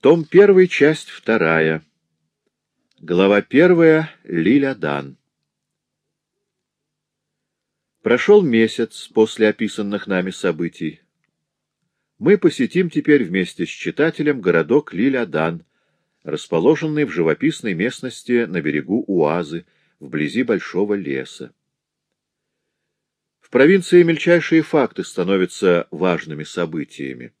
Том 1, часть 2. Глава 1. Лиля Дан. Прошел месяц после описанных нами событий. Мы посетим теперь вместе с читателем городок Лиля-Дан, расположенный в живописной местности на берегу Уазы, вблизи большого леса. В провинции мельчайшие факты становятся важными событиями.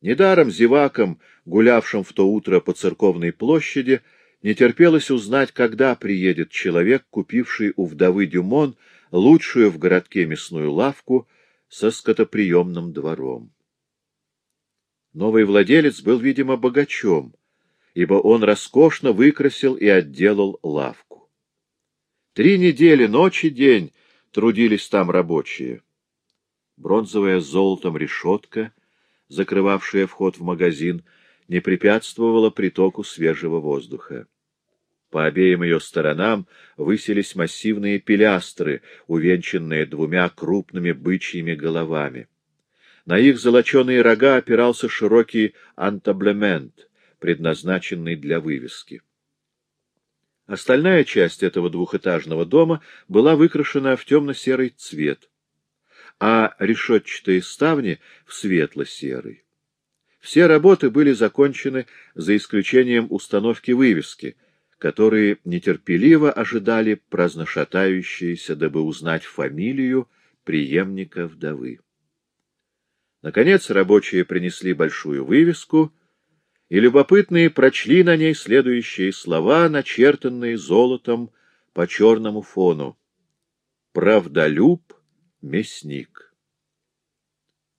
Недаром зевакам, гулявшим в то утро по церковной площади, не терпелось узнать, когда приедет человек, купивший у вдовы Дюмон лучшую в городке мясную лавку со скотоприемным двором. Новый владелец был, видимо, богачом, ибо он роскошно выкрасил и отделал лавку. Три недели, ночь и день трудились там рабочие. Бронзовая с золотом решетка — закрывавшая вход в магазин, не препятствовала притоку свежего воздуха. По обеим ее сторонам высились массивные пилястры, увенчанные двумя крупными бычьими головами. На их золоченые рога опирался широкий антаблемент, предназначенный для вывески. Остальная часть этого двухэтажного дома была выкрашена в темно-серый цвет а решетчатые ставни в светло-серый. Все работы были закончены за исключением установки вывески, которые нетерпеливо ожидали праздношатающиеся, дабы узнать фамилию преемника вдовы. Наконец рабочие принесли большую вывеску, и любопытные прочли на ней следующие слова, начертанные золотом по черному фону. «Правдолюб мясник.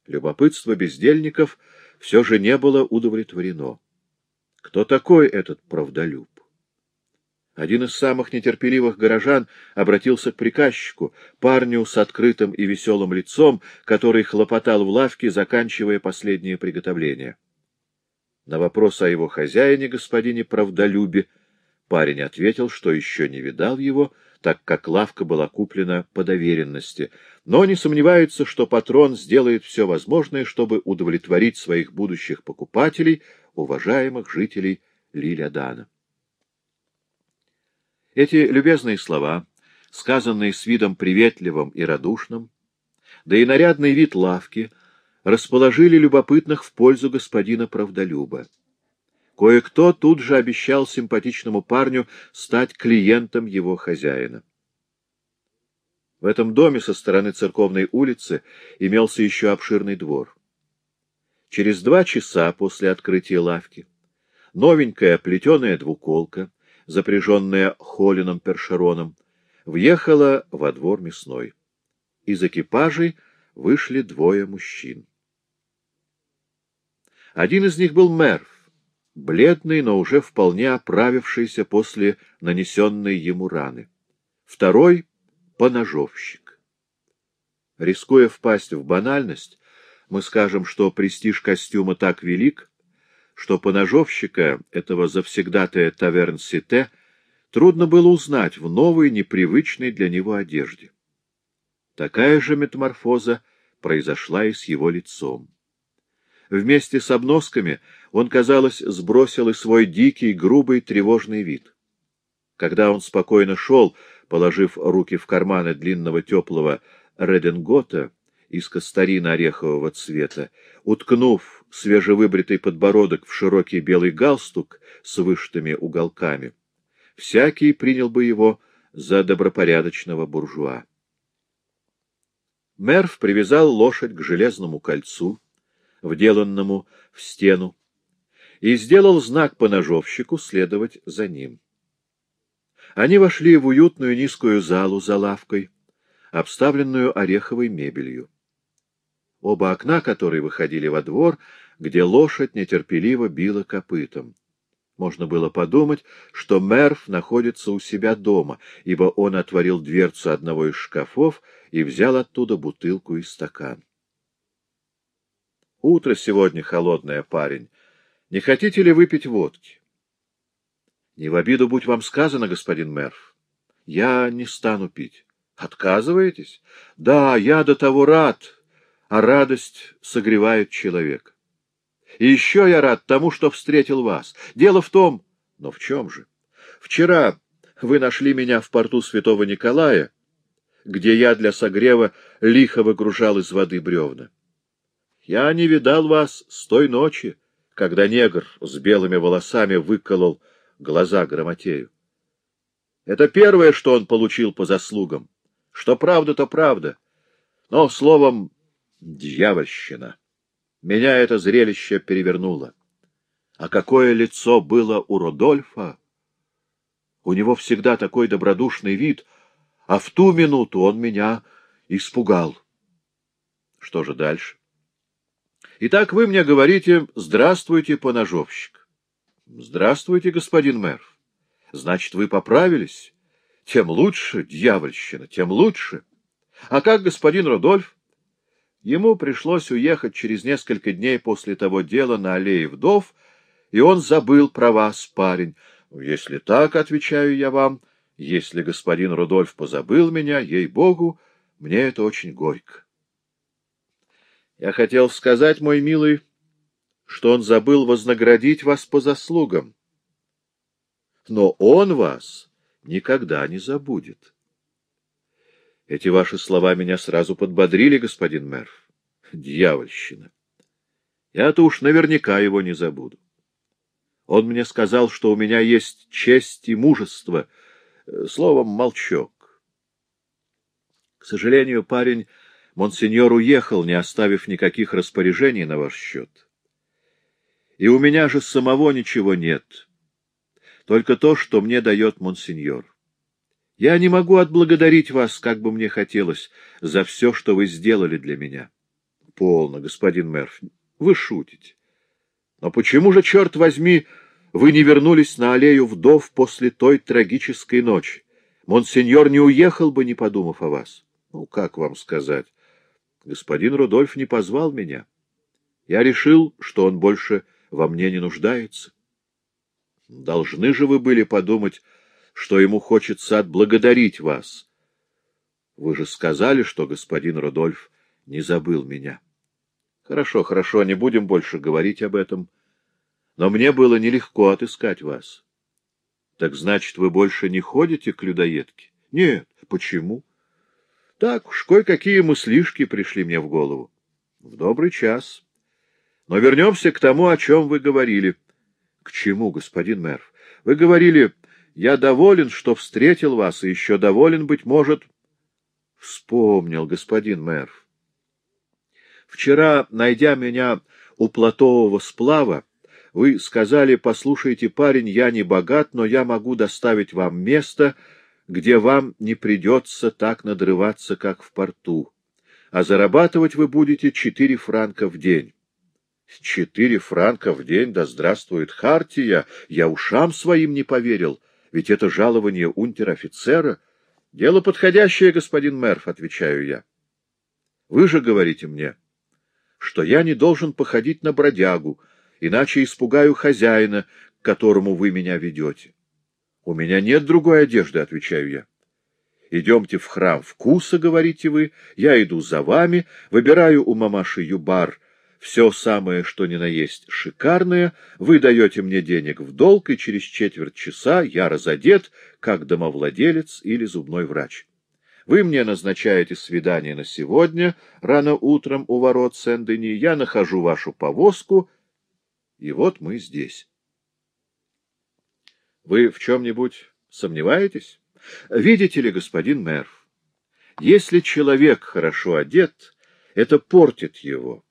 Любопытство бездельников все же не было удовлетворено. Кто такой этот правдолюб? Один из самых нетерпеливых горожан обратился к приказчику, парню с открытым и веселым лицом, который хлопотал в лавке, заканчивая последнее приготовление. На вопрос о его хозяине, господине правдолюбе, парень ответил, что еще не видал его, так как лавка была куплена по доверенности, но не сомневается, что патрон сделает все возможное, чтобы удовлетворить своих будущих покупателей, уважаемых жителей Лилядана. Эти любезные слова, сказанные с видом приветливым и радушным, да и нарядный вид лавки, расположили любопытных в пользу господина Правдолюба. Кое-кто тут же обещал симпатичному парню стать клиентом его хозяина. В этом доме со стороны церковной улицы имелся еще обширный двор. Через два часа после открытия лавки новенькая плетеная двуколка, запряженная холином першероном, въехала во двор мясной. Из экипажей вышли двое мужчин. Один из них был мэр, бледный, но уже вполне оправившийся после нанесенной ему раны. Второй — поножовщик. Рискуя впасть в банальность, мы скажем, что престиж костюма так велик, что поножовщика, этого завсегдатая таверн-сите, трудно было узнать в новой, непривычной для него одежде. Такая же метаморфоза произошла и с его лицом. Вместе с обносками он, казалось, сбросил и свой дикий, грубый, тревожный вид. Когда он спокойно шел, положив руки в карманы длинного теплого реденгота из костарина орехового цвета, уткнув свежевыбритый подбородок в широкий белый галстук с вышитыми уголками, всякий принял бы его за добропорядочного буржуа. Мерв привязал лошадь к железному кольцу, вделанному в стену, и сделал знак поножовщику следовать за ним. Они вошли в уютную низкую залу за лавкой, обставленную ореховой мебелью. Оба окна, которые выходили во двор, где лошадь нетерпеливо била копытом. Можно было подумать, что Мерв находится у себя дома, ибо он отворил дверцу одного из шкафов и взял оттуда бутылку и стакан. Утро сегодня холодное, парень. Не хотите ли выпить водки? Не в обиду будь вам сказано, господин Мерф. Я не стану пить. Отказываетесь? Да, я до того рад, а радость согревает человека. И еще я рад тому, что встретил вас. Дело в том... Но в чем же? Вчера вы нашли меня в порту Святого Николая, где я для согрева лихо выгружал из воды бревна. Я не видал вас с той ночи, когда негр с белыми волосами выколол глаза Грамотею. Это первое, что он получил по заслугам. Что правда, то правда. Но, словом, дьявольщина. Меня это зрелище перевернуло. А какое лицо было у Родольфа! У него всегда такой добродушный вид, а в ту минуту он меня испугал. Что же дальше? Итак, вы мне говорите «Здравствуйте, поножовщик». Здравствуйте, господин мэр. Значит, вы поправились? Тем лучше, дьявольщина, тем лучше. А как господин Рудольф? Ему пришлось уехать через несколько дней после того дела на аллее вдов, и он забыл про вас, парень. Если так, отвечаю я вам, если господин Рудольф позабыл меня, ей-богу, мне это очень горько. Я хотел сказать, мой милый, что он забыл вознаградить вас по заслугам но он вас никогда не забудет. Эти ваши слова меня сразу подбодрили, господин мэр. Дьявольщина. Я-то уж наверняка его не забуду. Он мне сказал, что у меня есть честь и мужество. Словом, молчок. К сожалению, парень, монсеньор уехал, не оставив никаких распоряжений на ваш счет. И у меня же самого ничего нет только то, что мне дает монсеньор. Я не могу отблагодарить вас, как бы мне хотелось, за все, что вы сделали для меня. Полно, господин мэр, вы шутите. Но почему же, черт возьми, вы не вернулись на аллею вдов после той трагической ночи? Монсеньор не уехал бы, не подумав о вас. Ну, как вам сказать? Господин Рудольф не позвал меня. Я решил, что он больше во мне не нуждается. Должны же вы были подумать, что ему хочется отблагодарить вас. Вы же сказали, что господин Рудольф не забыл меня. Хорошо, хорошо, не будем больше говорить об этом. Но мне было нелегко отыскать вас. Так значит, вы больше не ходите к людоедке? Нет. Почему? Так уж кое-какие мыслишки пришли мне в голову. В добрый час. Но вернемся к тому, о чем вы говорили —— К чему, господин мэр? Вы говорили, я доволен, что встретил вас, и еще доволен, быть может... Вспомнил, господин мэр. Вчера, найдя меня у платового сплава, вы сказали, послушайте, парень, я не богат, но я могу доставить вам место, где вам не придется так надрываться, как в порту, а зарабатывать вы будете четыре франка в день. Четыре франка в день, да здравствует Хартия! Я ушам своим не поверил, ведь это жалование унтер-офицера. Дело подходящее, господин мэр, отвечаю я. Вы же говорите мне, что я не должен походить на бродягу, иначе испугаю хозяина, к которому вы меня ведете. У меня нет другой одежды, отвечаю я. Идемте в храм вкуса, говорите вы, я иду за вами, выбираю у мамаши Юбар — все самое, что ни на есть шикарное, вы даете мне денег в долг, и через четверть часа я разодет, как домовладелец или зубной врач. Вы мне назначаете свидание на сегодня, рано утром у ворот Сен-Дени, я нахожу вашу повозку, и вот мы здесь. Вы в чем-нибудь сомневаетесь? Видите ли, господин мэр, если человек хорошо одет, это портит его.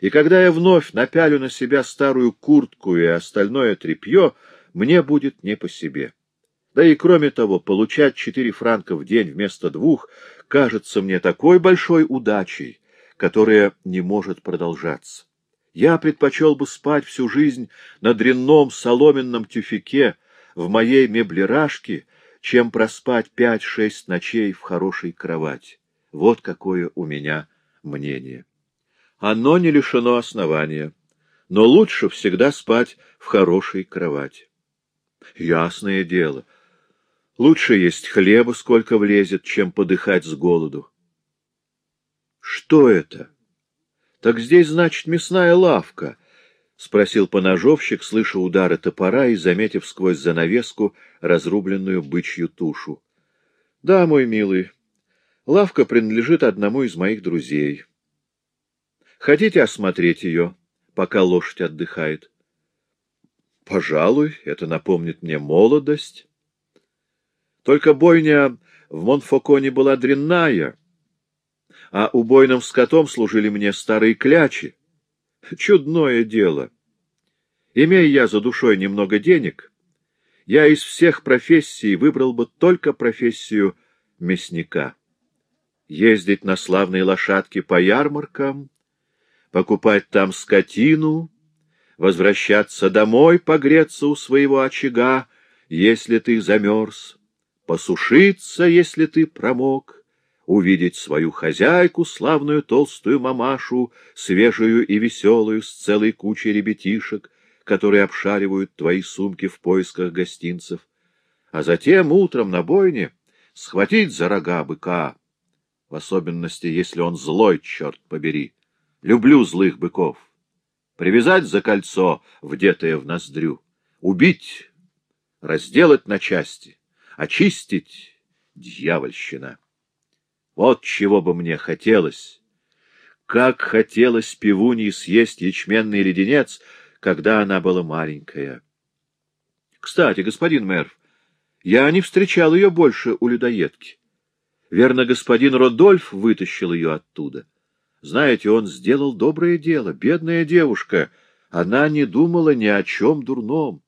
И когда я вновь напялю на себя старую куртку и остальное тряпье, мне будет не по себе. Да и кроме того, получать четыре франка в день вместо двух кажется мне такой большой удачей, которая не может продолжаться. Я предпочел бы спать всю жизнь на дрянном соломенном тюфике в моей меблерашке, чем проспать пять-шесть ночей в хорошей кровати. Вот какое у меня мнение. Оно не лишено основания, но лучше всегда спать в хорошей кровати. Ясное дело. Лучше есть хлеба, сколько влезет, чем подыхать с голоду. Что это? Так здесь, значит, мясная лавка. спросил поножовщик, слыша удары топора и заметив сквозь занавеску разрубленную бычью тушу. — Да, мой милый, лавка принадлежит одному из моих друзей. Хотите осмотреть ее, пока лошадь отдыхает? — Пожалуй, это напомнит мне молодость. Только бойня в Монфоконе была дрянная, а убойным скотом служили мне старые клячи. Чудное дело. Имея я за душой немного денег, я из всех профессий выбрал бы только профессию мясника. Ездить на славные лошадки по ярмаркам, покупать там скотину, возвращаться домой, погреться у своего очага, если ты замерз, посушиться, если ты промок, увидеть свою хозяйку, славную толстую мамашу, свежую и веселую, с целой кучей ребятишек, которые обшаривают твои сумки в поисках гостинцев, а затем утром на бойне схватить за рога быка, в особенности, если он злой, черт побери. Люблю злых быков. Привязать за кольцо, вдетое в ноздрю, убить, разделать на части, очистить дьявольщина. Вот чего бы мне хотелось. Как хотелось пивуньи съесть ячменный леденец, когда она была маленькая. Кстати, господин мэр, я не встречал ее больше у людоедки. Верно, господин Родольф вытащил ее оттуда. Знаете, он сделал доброе дело. Бедная девушка, она не думала ни о чем дурном.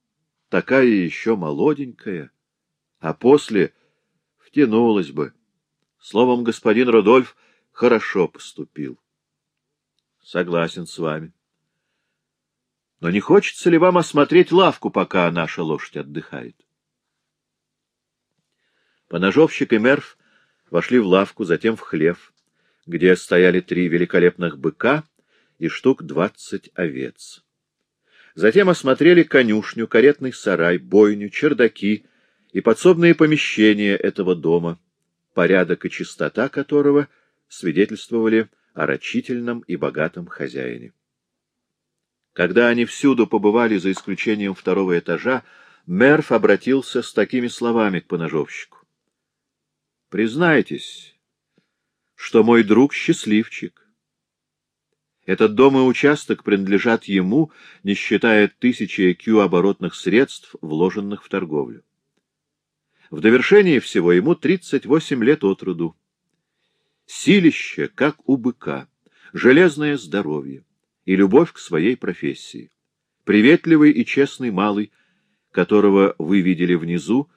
Такая еще молоденькая а после втянулась бы. Словом, господин Рудольф хорошо поступил. Согласен с вами. Но не хочется ли вам осмотреть лавку, пока наша лошадь отдыхает? Поножовщик и Мерв вошли в лавку, затем в хлев, где стояли три великолепных быка и штук двадцать овец. Затем осмотрели конюшню, каретный сарай, бойню, чердаки и подсобные помещения этого дома, порядок и чистота которого свидетельствовали о рачительном и богатом хозяине. Когда они всюду побывали, за исключением второго этажа, Мерф обратился с такими словами к поножовщику. «Признайтесь, что мой друг счастливчик. Этот дом и участок принадлежат ему, не считая тысячи кью оборотных средств, вложенных в торговлю. В довершение всего ему 38 лет от роду. Силище, как у быка, железное здоровье и любовь к своей профессии. Приветливый и честный малый, которого вы видели внизу,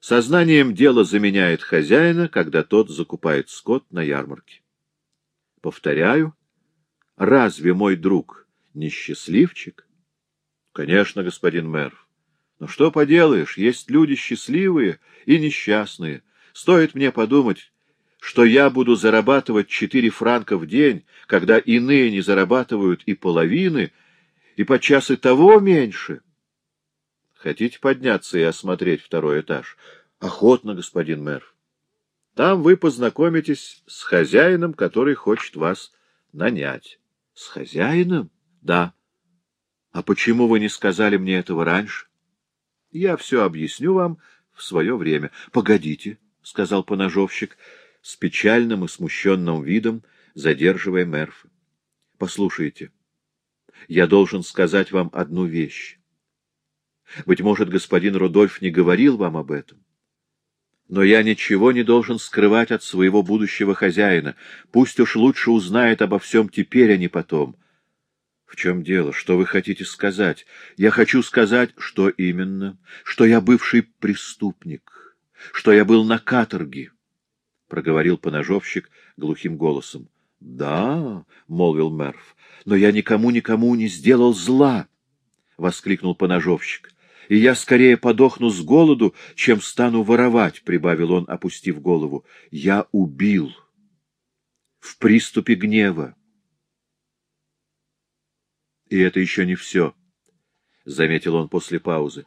сознанием дела заменяет хозяина, когда тот закупает скот на ярмарке. Повторяю, разве мой друг не счастливчик? Конечно, господин мэр. Но что поделаешь, есть люди счастливые и несчастные. Стоит мне подумать, что я буду зарабатывать четыре франка в день, когда иные не зарабатывают и половины, и подчас и того меньше. Хотите подняться и осмотреть второй этаж? Охотно, господин мэр. Там вы познакомитесь с хозяином, который хочет вас нанять. С хозяином? Да. А почему вы не сказали мне этого раньше? Я все объясню вам в свое время. — Погодите, — сказал поножовщик с печальным и смущенным видом, задерживая Мерфа. — Послушайте, я должен сказать вам одну вещь. Быть может, господин Рудольф не говорил вам об этом. Но я ничего не должен скрывать от своего будущего хозяина. Пусть уж лучше узнает обо всем теперь, а не потом. В чем дело? Что вы хотите сказать? Я хочу сказать, что именно, что я бывший преступник, что я был на каторге, — проговорил поножовщик глухим голосом. — Да, — молвил Мерв, — но я никому-никому не сделал зла, — воскликнул поножовщик. — И я скорее подохну с голоду, чем стану воровать, — прибавил он, опустив голову. — Я убил. В приступе гнева. И это еще не все, — заметил он после паузы.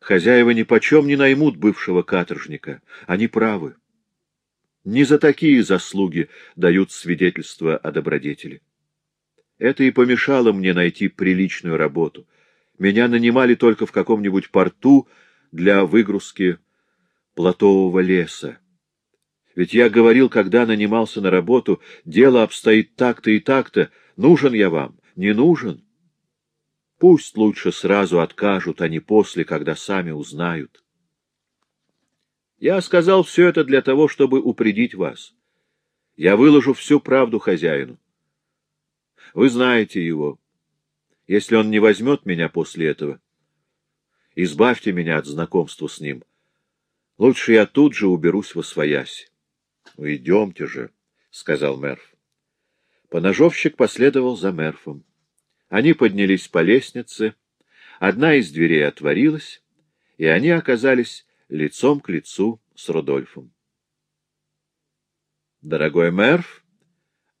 Хозяева нипочем не наймут бывшего каторжника. Они правы. Не за такие заслуги дают свидетельство о добродетели. Это и помешало мне найти приличную работу. Меня нанимали только в каком-нибудь порту для выгрузки плотового леса. Ведь я говорил, когда нанимался на работу, дело обстоит так-то и так-то, нужен я вам, не нужен. Пусть лучше сразу откажут, а не после, когда сами узнают. Я сказал все это для того, чтобы упредить вас. Я выложу всю правду хозяину. Вы знаете его. Если он не возьмет меня после этого, избавьте меня от знакомства с ним. Лучше я тут же уберусь во своясь. — Уйдемте же, — сказал Мерф. Поножовщик последовал за Мерфом. Они поднялись по лестнице, одна из дверей отворилась, и они оказались лицом к лицу с Рудольфом. — Дорогой Мерф,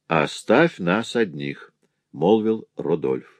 оставь нас одних, — молвил Рудольф.